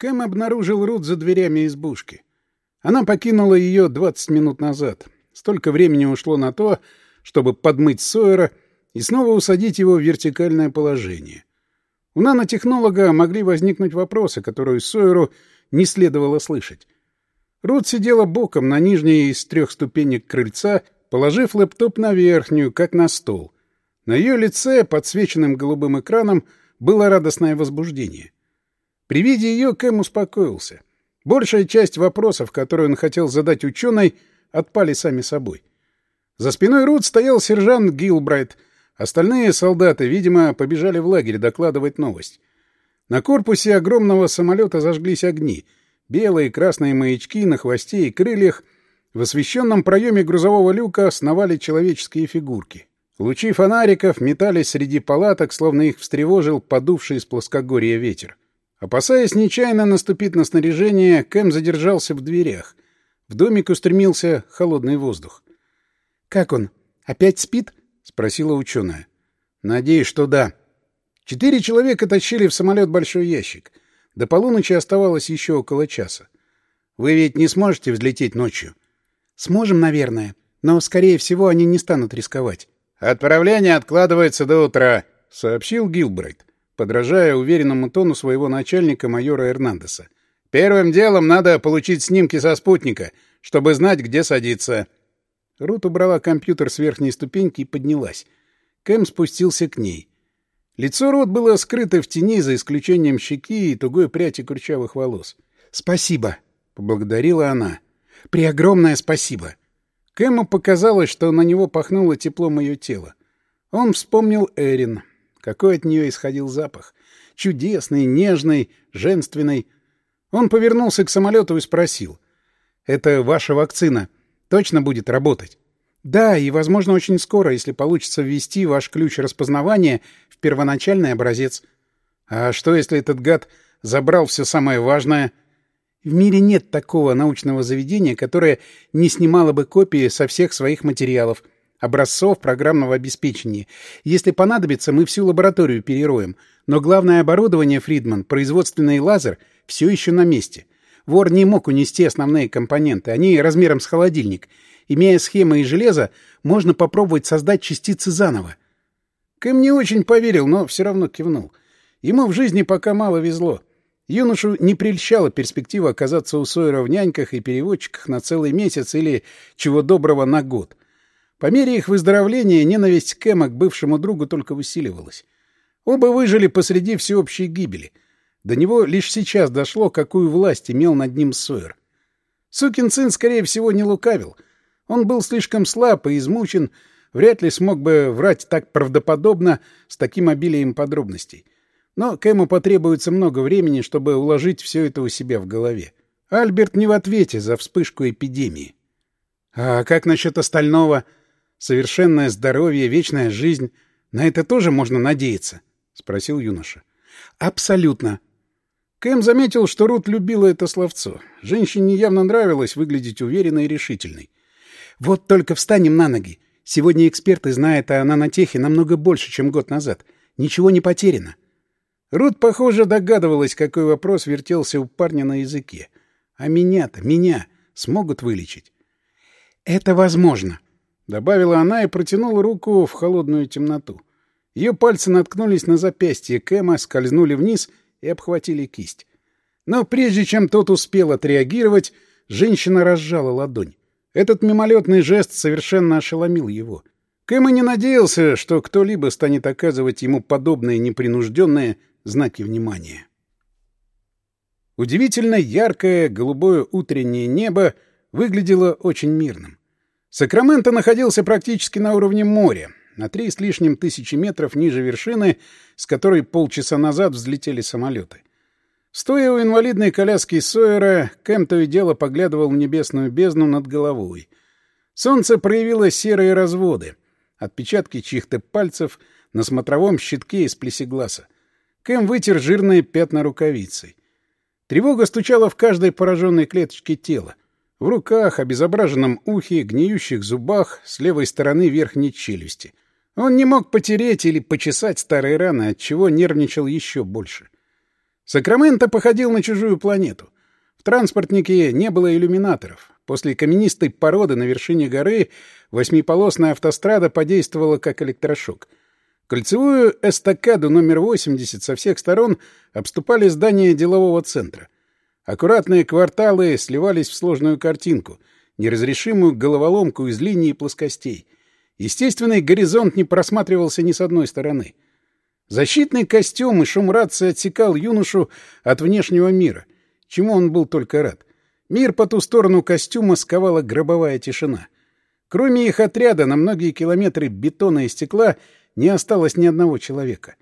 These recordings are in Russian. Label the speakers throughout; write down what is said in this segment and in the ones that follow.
Speaker 1: Кэм обнаружил Рут за дверями избушки. Она покинула ее 20 минут назад. Столько времени ушло на то, чтобы подмыть Сойера и снова усадить его в вертикальное положение. У нанотехнолога могли возникнуть вопросы, которые Сойеру не следовало слышать. Рут сидела боком на нижней из трех ступенек крыльца, положив лэптоп на верхнюю, как на стол. На ее лице, подсвеченным голубым экраном, было радостное возбуждение. При виде ее Кэм успокоился. Большая часть вопросов, которые он хотел задать ученой, отпали сами собой. За спиной Рут стоял сержант Гилбрайт. Остальные солдаты, видимо, побежали в лагерь докладывать новость. На корпусе огромного самолета зажглись огни. Белые и красные маячки на хвосте и крыльях. В освещенном проеме грузового люка сновали человеческие фигурки. Лучи фонариков метались среди палаток, словно их встревожил подувший из плоскогорья ветер. Опасаясь нечаянно наступить на снаряжение, Кэм задержался в дверях. В домик устремился холодный воздух. «Как он? Опять спит?» — спросила ученая. «Надеюсь, что да». Четыре человека тащили в самолет большой ящик. До полуночи оставалось еще около часа. «Вы ведь не сможете взлететь ночью?» «Сможем, наверное. Но, скорее всего, они не станут рисковать». «Отправление откладывается до утра», — сообщил Гилбрайт подражая уверенному тону своего начальника майора Эрнандеса. «Первым делом надо получить снимки со спутника, чтобы знать, где садиться». Рут убрала компьютер с верхней ступеньки и поднялась. Кэм спустился к ней. Лицо Рут было скрыто в тени, за исключением щеки и тугой пряди курчавых волос. «Спасибо», — поблагодарила она. «Преогромное спасибо». Кэму показалось, что на него пахнуло теплом ее тела. Он вспомнил Эрин, какой от нее исходил запах. Чудесный, нежный, женственный. Он повернулся к самолету и спросил. «Это ваша вакцина. Точно будет работать?» «Да, и, возможно, очень скоро, если получится ввести ваш ключ распознавания в первоначальный образец». «А что, если этот гад забрал все самое важное?» В мире нет такого научного заведения, которое не снимало бы копии со всех своих материалов — образцов программного обеспечения. Если понадобится, мы всю лабораторию перероем. Но главное оборудование, Фридман, производственный лазер, все еще на месте. Вор не мог унести основные компоненты. Они размером с холодильник. Имея схемы и железо, можно попробовать создать частицы заново. Кэм не очень поверил, но все равно кивнул. Ему в жизни пока мало везло. Юношу не прельщала перспектива оказаться у Сойера в няньках и переводчиках на целый месяц или, чего доброго, на год. По мере их выздоровления ненависть Кэма к бывшему другу только усиливалась. Оба выжили посреди всеобщей гибели. До него лишь сейчас дошло, какую власть имел над ним Сойер. Сукин сын, скорее всего, не лукавил. Он был слишком слаб и измучен, вряд ли смог бы врать так правдоподобно с таким обилием подробностей. Но Кэму потребуется много времени, чтобы уложить все это у себя в голове. Альберт не в ответе за вспышку эпидемии. — А как насчет остального? — Совершенное здоровье, вечная жизнь. На это тоже можно надеяться? — спросил юноша. — Абсолютно. Кэм заметил, что Рут любила это словцо. Женщине явно нравилось выглядеть уверенной и решительной. «Вот только встанем на ноги. Сегодня эксперты знают о нанотехе намного больше, чем год назад. Ничего не потеряно». Рут, похоже, догадывалась, какой вопрос вертелся у парня на языке. «А меня-то, меня смогут вылечить?» «Это возможно», Добавила она и протянула руку в холодную темноту. Ее пальцы наткнулись на запястье Кэма, скользнули вниз и обхватили кисть. Но прежде чем тот успел отреагировать, женщина разжала ладонь. Этот мимолетный жест совершенно ошеломил его. Кэм и не надеялся, что кто-либо станет оказывать ему подобные непринужденные знаки внимания. Удивительно яркое голубое утреннее небо выглядело очень мирным. Сакраменто находился практически на уровне моря, на три с лишним тысячи метров ниже вершины, с которой полчаса назад взлетели самолеты. Стоя у инвалидной коляски Сойера, Кэм то и дело поглядывал в небесную бездну над головой. Солнце проявило серые разводы, отпечатки чьих-то пальцев на смотровом щитке из плесегласа. Кэм вытер жирные пятна рукавицей. Тревога стучала в каждой пораженной клеточке тела. В руках, обезображенном ухе, гниющих зубах, с левой стороны верхней челюсти. Он не мог потереть или почесать старые раны, отчего нервничал еще больше. Сакраменто походил на чужую планету. В транспортнике не было иллюминаторов. После каменистой породы на вершине горы восьмиполосная автострада подействовала как электрошок. Кольцевую эстакаду номер 80 со всех сторон обступали здания делового центра. Аккуратные кварталы сливались в сложную картинку, неразрешимую головоломку из линий и плоскостей. Естественный горизонт не просматривался ни с одной стороны. Защитный костюм и шум рации отсекал юношу от внешнего мира, чему он был только рад. Мир по ту сторону костюма сковала гробовая тишина. Кроме их отряда на многие километры бетона и стекла не осталось ни одного человека.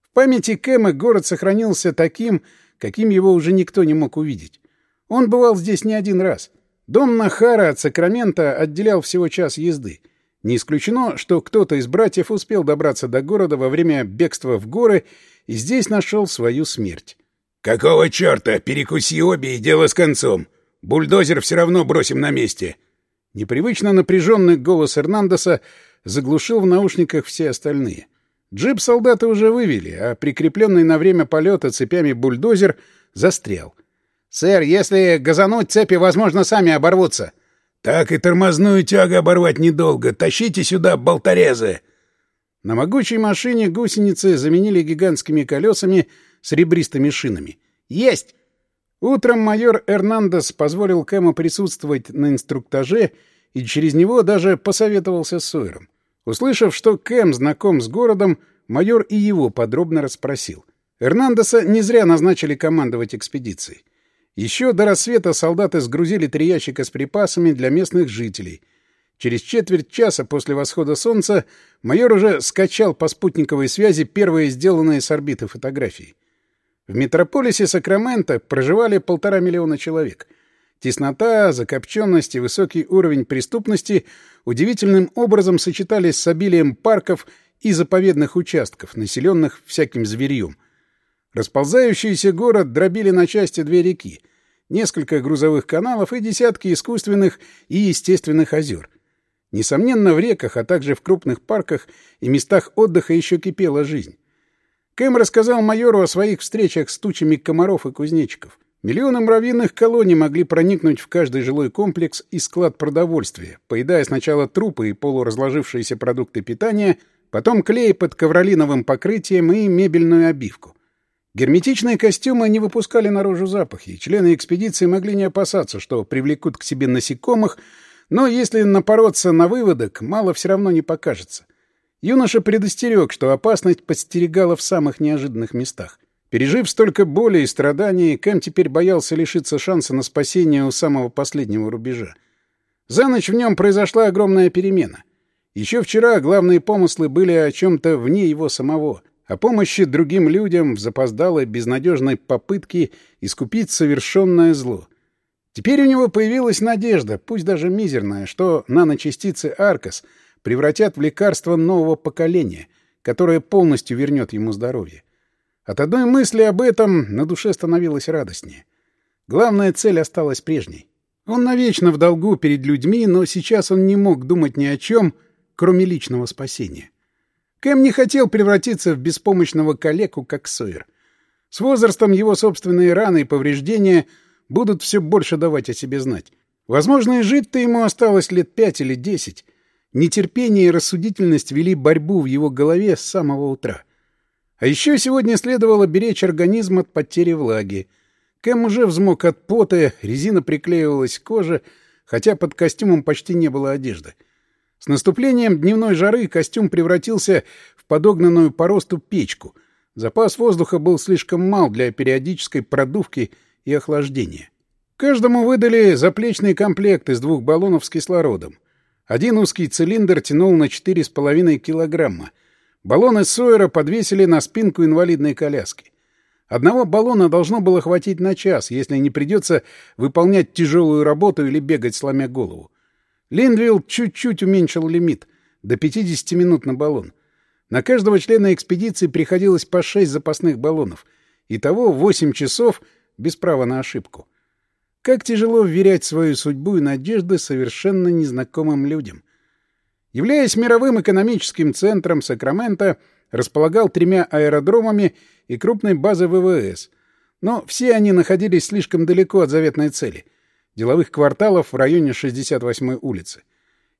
Speaker 1: В памяти Кэма город сохранился таким, каким его уже никто не мог увидеть. Он бывал здесь не один раз. Дом Нахара от Сакрамента отделял всего час езды. Не исключено, что кто-то из братьев успел добраться до города во время бегства в горы и здесь нашел свою смерть.
Speaker 2: «Какого черта? Перекуси обе и дело с концом. Бульдозер все равно бросим на месте».
Speaker 1: Непривычно напряженный голос Эрнандеса заглушил в наушниках все остальные. Джип солдаты уже вывели, а прикрепленный на время полета цепями бульдозер застрял. «Сэр, если газануть, цепи, возможно, сами оборвутся».
Speaker 2: «Так и тормозную тягу оборвать недолго. Тащите сюда болторезы!»
Speaker 1: На могучей машине гусеницы заменили гигантскими колесами — с ребристыми шинами. «Есть!» Утром майор Эрнандес позволил Кэму присутствовать на инструктаже и через него даже посоветовался с Сойером. Услышав, что Кэм знаком с городом, майор и его подробно расспросил. Эрнандеса не зря назначили командовать экспедицией. Еще до рассвета солдаты сгрузили три ящика с припасами для местных жителей. Через четверть часа после восхода солнца майор уже скачал по спутниковой связи первые сделанные с орбиты фотографии. В метрополисе Сакраменто проживали полтора миллиона человек. Теснота, закопченность и высокий уровень преступности удивительным образом сочетались с обилием парков и заповедных участков, населенных всяким зверьем. Расползающийся город дробили на части две реки, несколько грузовых каналов и десятки искусственных и естественных озер. Несомненно, в реках, а также в крупных парках и местах отдыха еще кипела жизнь. Кэм рассказал майору о своих встречах с тучами комаров и кузнечиков. Миллионы муравьиных колоний могли проникнуть в каждый жилой комплекс и склад продовольствия, поедая сначала трупы и полуразложившиеся продукты питания, потом клей под ковролиновым покрытием и мебельную обивку. Герметичные костюмы не выпускали наружу запахи, и члены экспедиции могли не опасаться, что привлекут к себе насекомых, но если напороться на выводок, мало все равно не покажется — Юноша предостерег, что опасность подстерегала в самых неожиданных местах. Пережив столько боли и страданий, Кэм теперь боялся лишиться шанса на спасение у самого последнего рубежа. За ночь в нем произошла огромная перемена. Еще вчера главные помыслы были о чем-то вне его самого, о помощи другим людям в запоздалой безнадежной попытке искупить совершенное зло. Теперь у него появилась надежда, пусть даже мизерная, что наночастицы Аркас — превратят в лекарство нового поколения, которое полностью вернет ему здоровье. От одной мысли об этом на душе становилось радостнее. Главная цель осталась прежней. Он навечно в долгу перед людьми, но сейчас он не мог думать ни о чем, кроме личного спасения. Кэм не хотел превратиться в беспомощного калеку, как Сойер. С возрастом его собственные раны и повреждения будут все больше давать о себе знать. Возможно, и жить-то ему осталось лет пять или десять, Нетерпение и рассудительность вели борьбу в его голове с самого утра. А еще сегодня следовало беречь организм от потери влаги. Кэм уже взмок от пота, резина приклеивалась к коже, хотя под костюмом почти не было одежды. С наступлением дневной жары костюм превратился в подогнанную по росту печку. Запас воздуха был слишком мал для периодической продувки и охлаждения. Каждому выдали заплечный комплект из двух баллонов с кислородом. Один узкий цилиндр тянул на 4,5 килограмма. Баллоны Сойера подвесили на спинку инвалидной коляски. Одного баллона должно было хватить на час, если не придется выполнять тяжелую работу или бегать, сломя голову. Линдвилл чуть-чуть уменьшил лимит — до 50 минут на баллон. На каждого члена экспедиции приходилось по 6 запасных баллонов. Итого 8 часов без права на ошибку. Как тяжело вверять свою судьбу и надежды совершенно незнакомым людям. Являясь мировым экономическим центром, Сакраменто располагал тремя аэродромами и крупной базой ВВС, Но все они находились слишком далеко от заветной цели — деловых кварталов в районе 68-й улицы.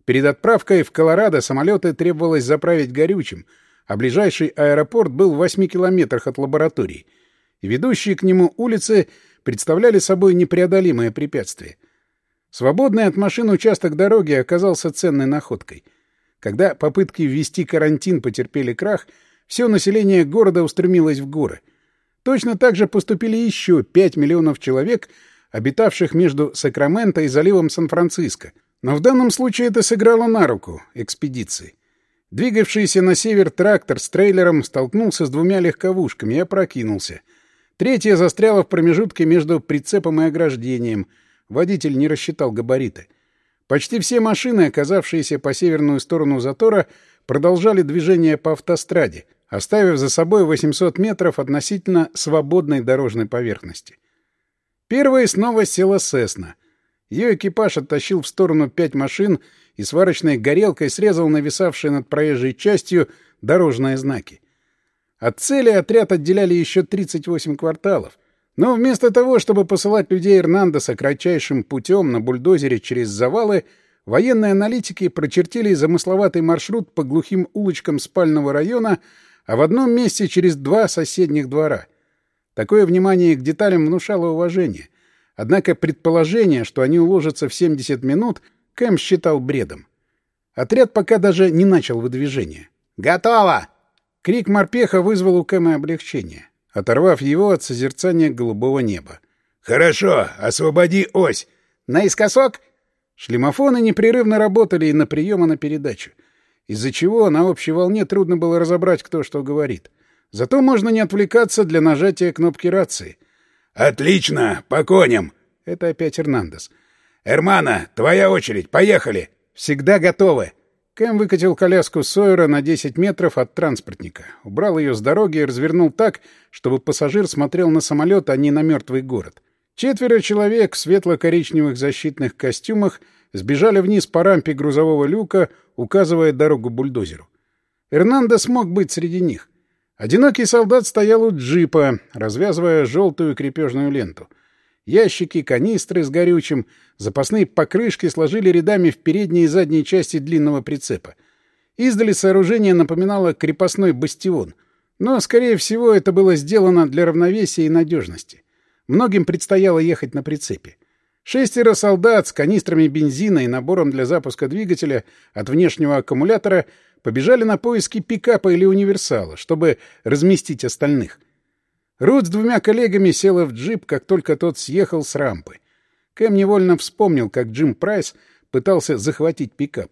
Speaker 1: Перед отправкой в Колорадо самолеты требовалось заправить горючим, а ближайший аэропорт был в 8 километрах от лаборатории, и ведущие к нему улицы представляли собой непреодолимое препятствие. Свободный от машин участок дороги оказался ценной находкой. Когда попытки ввести карантин потерпели крах, все население города устремилось в горы — Точно так же поступили еще 5 миллионов человек, обитавших между Сакраменто и заливом Сан-Франциско. Но в данном случае это сыграло на руку экспедиции. Двигавшийся на север трактор с трейлером столкнулся с двумя легковушками и опрокинулся. Третья застряла в промежутке между прицепом и ограждением. Водитель не рассчитал габариты. Почти все машины, оказавшиеся по северную сторону затора, продолжали движение по автостраде — оставив за собой 800 метров относительно свободной дорожной поверхности. Первой снова села «Сесна». Ее экипаж оттащил в сторону пять машин и сварочной горелкой срезал нависавшие над проезжей частью дорожные знаки. От цели отряд отделяли еще 38 кварталов. Но вместо того, чтобы посылать людей Эрнандеса кратчайшим путем на бульдозере через завалы, военные аналитики прочертили замысловатый маршрут по глухим улочкам спального района, а в одном месте через два соседних двора. Такое внимание к деталям внушало уважение. Однако предположение, что они уложатся в 70 минут, Кэм считал бредом. Отряд пока даже не начал выдвижение.
Speaker 2: «Готово!»
Speaker 1: Крик морпеха вызвал у Кэма облегчение, оторвав его от созерцания голубого неба.
Speaker 2: «Хорошо, освободи ось!»
Speaker 1: «Наискосок?» Шлемофоны непрерывно работали и на прием, и на передачу из-за чего на общей волне трудно было разобрать, кто что говорит. Зато можно не отвлекаться для нажатия кнопки рации.
Speaker 2: «Отлично! По коням!»
Speaker 1: Это опять Эрнандес.
Speaker 2: «Эрмана, твоя очередь! Поехали!»
Speaker 1: «Всегда готовы!» Кэм выкатил коляску Сойера на 10 метров от транспортника, убрал ее с дороги и развернул так, чтобы пассажир смотрел на самолет, а не на мертвый город. Четверо человек в светло-коричневых защитных костюмах — сбежали вниз по рампе грузового люка, указывая дорогу бульдозеру. Эрнандо смог быть среди них. Одинокий солдат стоял у джипа, развязывая желтую крепежную ленту. Ящики, канистры с горючим, запасные покрышки сложили рядами в передней и задней части длинного прицепа. Издали сооружение напоминало крепостной бастион, но, скорее всего, это было сделано для равновесия и надежности. Многим предстояло ехать на прицепе. Шестеро солдат с канистрами бензина и набором для запуска двигателя от внешнего аккумулятора побежали на поиски пикапа или универсала, чтобы разместить остальных. Рут с двумя коллегами села в джип, как только тот съехал с рампы. Кэм невольно вспомнил, как Джим Прайс пытался захватить пикап.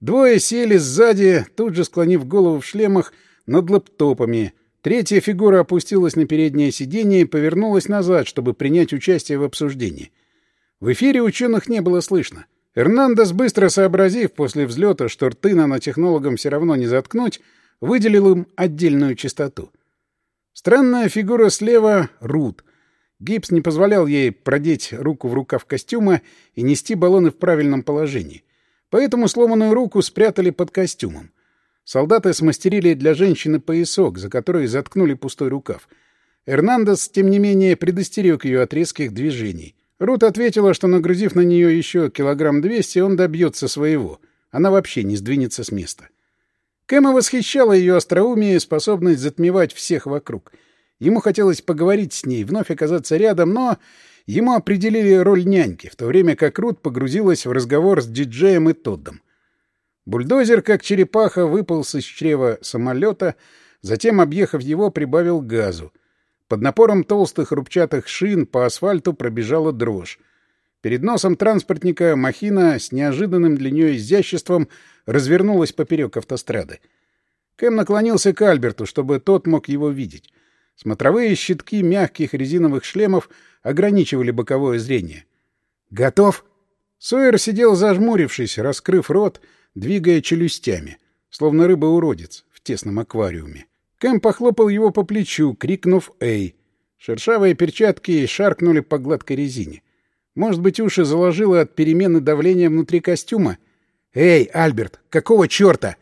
Speaker 1: Двое сели сзади, тут же склонив голову в шлемах над лэптопами. Третья фигура опустилась на переднее сиденье и повернулась назад, чтобы принять участие в обсуждении. В эфире ученых не было слышно. Эрнандес, быстро сообразив после взлета, что рты нанотехнологам все равно не заткнуть, выделил им отдельную частоту. Странная фигура слева — Рут. Гипс не позволял ей продеть руку в рукав костюма и нести баллоны в правильном положении. Поэтому сломанную руку спрятали под костюмом. Солдаты смастерили для женщины поясок, за который заткнули пустой рукав. Эрнандес, тем не менее, предостерег ее от резких движений — Рут ответила, что, нагрузив на нее еще килограмм двести, он добьется своего. Она вообще не сдвинется с места. Кэма восхищала ее остроумие и способность затмевать всех вокруг. Ему хотелось поговорить с ней, вновь оказаться рядом, но ему определили роль няньки, в то время как Рут погрузилась в разговор с диджеем и Тоддом. Бульдозер, как черепаха, выполз из чрева самолета, затем, объехав его, прибавил газу — под напором толстых рубчатых шин по асфальту пробежала дрожь. Перед носом транспортника махина с неожиданным для нее изяществом развернулась поперек автострады. Кэм наклонился к Альберту, чтобы тот мог его видеть. Смотровые щитки мягких резиновых шлемов ограничивали боковое зрение. «Готов?» Сойер сидел зажмурившись, раскрыв рот, двигая челюстями, словно рыба-уродец в тесном аквариуме. Кэм похлопал его по плечу, крикнув «Эй!». Шершавые перчатки шаркнули по гладкой резине. Может быть, уши заложило от перемены давления внутри костюма? «Эй, Альберт, какого черта?»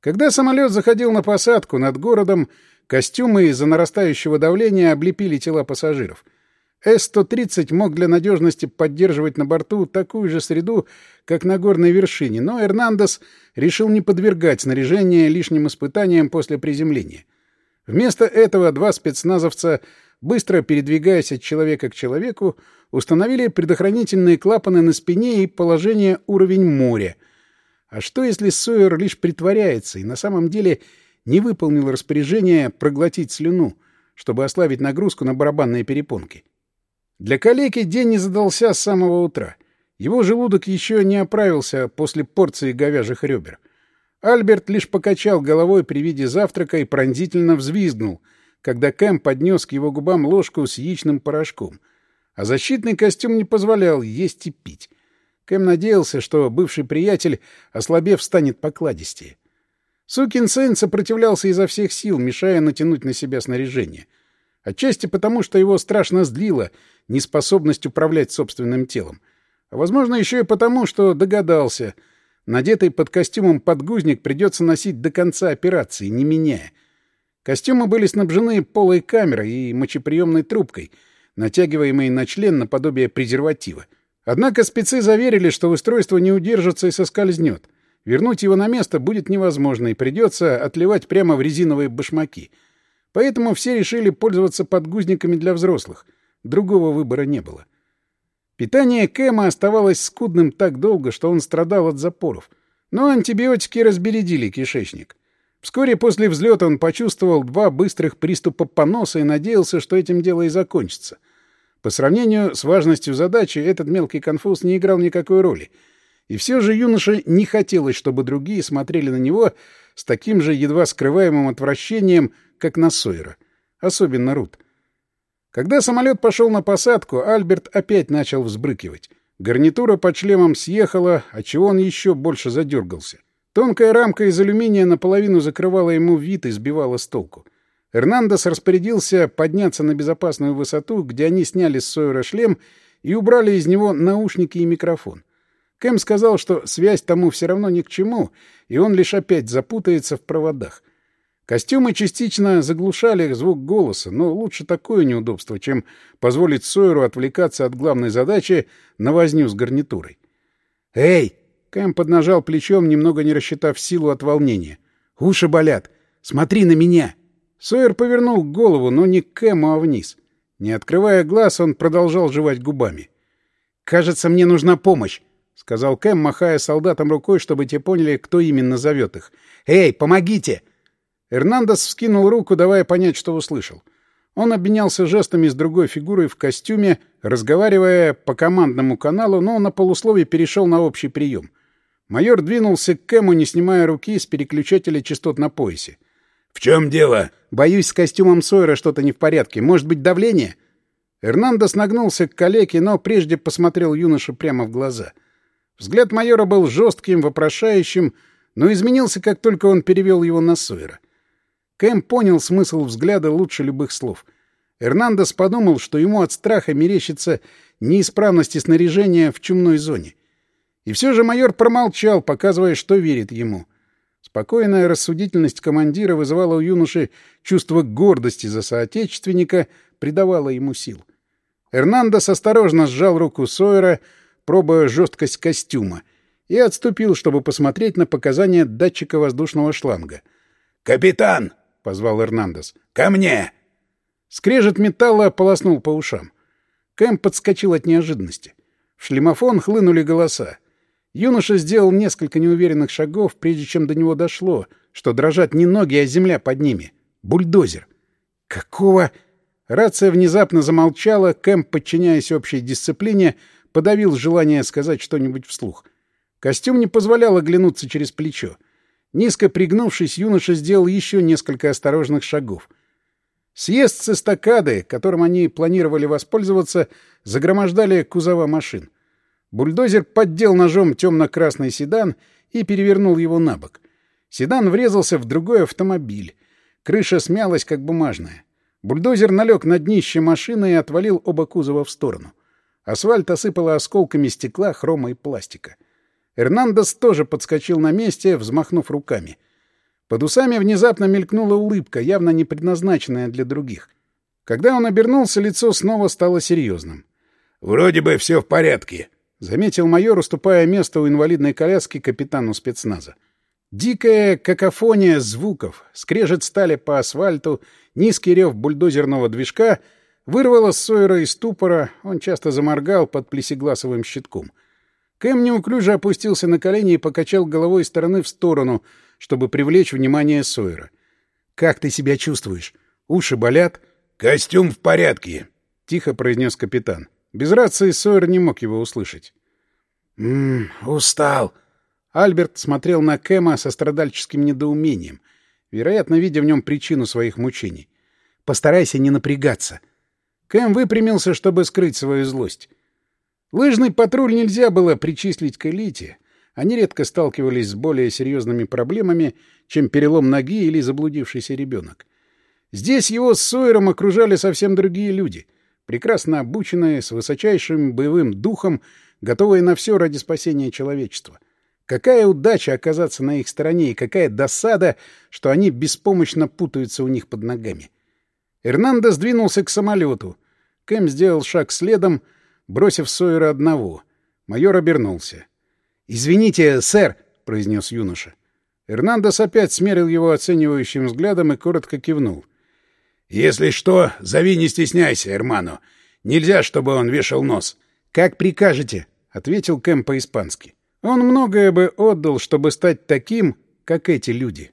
Speaker 1: Когда самолет заходил на посадку над городом, Костюмы из-за нарастающего давления облепили тела пассажиров. С-130 мог для надежности поддерживать на борту такую же среду, как на горной вершине, но Эрнандес решил не подвергать снаряжение лишним испытаниям после приземления. Вместо этого два спецназовца, быстро передвигаясь от человека к человеку, установили предохранительные клапаны на спине и положение уровень моря. А что, если Сойер лишь притворяется и на самом деле не выполнил распоряжение проглотить слюну, чтобы ослабить нагрузку на барабанные перепонки? Для калеки день не задался с самого утра. Его желудок еще не оправился после порции говяжьих ребер. Альберт лишь покачал головой при виде завтрака и пронзительно взвизгнул, когда Кэм поднес к его губам ложку с яичным порошком. А защитный костюм не позволял есть и пить. Кэм надеялся, что бывший приятель, ослабев, станет покладистее. Сукин сын сопротивлялся изо всех сил, мешая натянуть на себя снаряжение — Отчасти потому, что его страшно злила неспособность управлять собственным телом. А возможно, еще и потому, что догадался. Надетый под костюмом подгузник придется носить до конца операции, не меняя. Костюмы были снабжены полой камерой и мочеприемной трубкой, натягиваемой на член наподобие презерватива. Однако спецы заверили, что устройство не удержится и соскользнет. Вернуть его на место будет невозможно, и придется отливать прямо в резиновые башмаки — Поэтому все решили пользоваться подгузниками для взрослых. Другого выбора не было. Питание Кэма оставалось скудным так долго, что он страдал от запоров. Но антибиотики разбередили кишечник. Вскоре после взлета он почувствовал два быстрых приступа поноса и надеялся, что этим дело и закончится. По сравнению с важностью задачи, этот мелкий конфуз не играл никакой роли. И все же юноше не хотелось, чтобы другие смотрели на него с таким же едва скрываемым отвращением, как на Сойера. Особенно Рут. Когда самолет пошел на посадку, Альберт опять начал взбрыкивать. Гарнитура под шлемом съехала, отчего он еще больше задергался. Тонкая рамка из алюминия наполовину закрывала ему вид и сбивала с толку. Эрнандес распорядился подняться на безопасную высоту, где они сняли с Сойера шлем и убрали из него наушники и микрофон. Кэм сказал, что связь тому все равно ни к чему, и он лишь опять запутается в проводах. Костюмы частично заглушали звук голоса, но лучше такое неудобство, чем позволить Сойеру отвлекаться от главной задачи на возню с гарнитурой. «Эй!» — Кэм поднажал плечом, немного не рассчитав силу от волнения. «Уши болят! Смотри на меня!» Сойер повернул голову, но не к Кэму, а вниз. Не открывая глаз, он продолжал жевать губами. «Кажется, мне нужна помощь», — сказал Кэм, махая солдатам рукой, чтобы те поняли, кто именно зовет их. «Эй, помогите!» Эрнандес вскинул руку, давая понять, что услышал. Он обменялся жестами с другой фигурой в костюме, разговаривая по командному каналу, но на полусловие перешел на общий прием. Майор двинулся к Кэму, не снимая руки с переключателя частот на поясе. — В чем дело? — Боюсь, с костюмом Сойера что-то не в порядке. Может быть, давление? Эрнандес нагнулся к калеке, но прежде посмотрел юноше прямо в глаза. Взгляд майора был жестким, вопрошающим, но изменился, как только он перевел его на Сойера. — Кэм понял смысл взгляда лучше любых слов. Эрнандес подумал, что ему от страха мерещится неисправности снаряжения в чумной зоне. И все же майор промолчал, показывая, что верит ему. Спокойная рассудительность командира вызывала у юноши чувство гордости за соотечественника, придавала ему сил. Эрнандес осторожно сжал руку Сойера, пробуя жесткость костюма, и отступил, чтобы посмотреть на показания датчика воздушного шланга. «Капитан!» — позвал Эрнандес. «Ко мне!» Скрежет металла полоснул по ушам. Кэм подскочил от неожиданности. В шлемофон хлынули голоса. Юноша сделал несколько неуверенных шагов, прежде чем до него дошло, что дрожат не ноги, а земля под ними. Бульдозер. «Какого...» Рация внезапно замолчала, Кэм, подчиняясь общей дисциплине, подавил желание сказать что-нибудь вслух. Костюм не позволял оглянуться через плечо. Низко пригнувшись, юноша сделал еще несколько осторожных шагов. Съезд с эстакады, которым они планировали воспользоваться, загромождали кузова машин. Бульдозер поддел ножом темно-красный седан и перевернул его на бок. Седан врезался в другой автомобиль. Крыша смялась, как бумажная. Бульдозер налег на днище машины и отвалил оба кузова в сторону. Асфальт осыпало осколками стекла, хрома и пластика. Эрнандес тоже подскочил на месте, взмахнув руками. Под усами внезапно мелькнула улыбка, явно не предназначенная для других. Когда он обернулся, лицо снова стало серьезным.
Speaker 2: «Вроде бы все в порядке», —
Speaker 1: заметил майор, уступая место у инвалидной коляски капитану спецназа. Дикая какофония звуков, скрежет стали по асфальту, низкий рев бульдозерного движка вырвало Сойера из ступора, он часто заморгал под плесегласовым щитком. Кэм неуклюже опустился на колени и покачал головой из стороны в сторону, чтобы привлечь внимание Сойера. «Как ты себя чувствуешь? Уши болят?»
Speaker 2: «Костюм в порядке», —
Speaker 1: тихо произнес капитан. Без рации Сойер не мог его услышать.
Speaker 2: «Ммм, устал»,
Speaker 1: Альберт смотрел на Кэма со страдальческим недоумением, вероятно, видя в нем причину своих мучений. «Постарайся не напрягаться». Кэм выпрямился, чтобы скрыть свою злость. Лыжный патруль нельзя было причислить к элите. Они редко сталкивались с более серьезными проблемами, чем перелом ноги или заблудившийся ребенок. Здесь его с Сойером окружали совсем другие люди, прекрасно обученные, с высочайшим боевым духом, готовые на все ради спасения человечества — Какая удача оказаться на их стороне и какая досада, что они беспомощно путаются у них под ногами. Эрнандо сдвинулся к самолету. Кэм сделал шаг следом, бросив Сойера одного. Майор обернулся. «Извините, сэр», — произнес юноша. Эрнандес опять смерил его оценивающим взглядом и коротко кивнул.
Speaker 2: «Если что, зови, не стесняйся, Эрману. Нельзя, чтобы он вешал нос».
Speaker 1: «Как прикажете», — ответил Кэм по-испански. Он многое бы отдал, чтобы стать таким, как эти люди.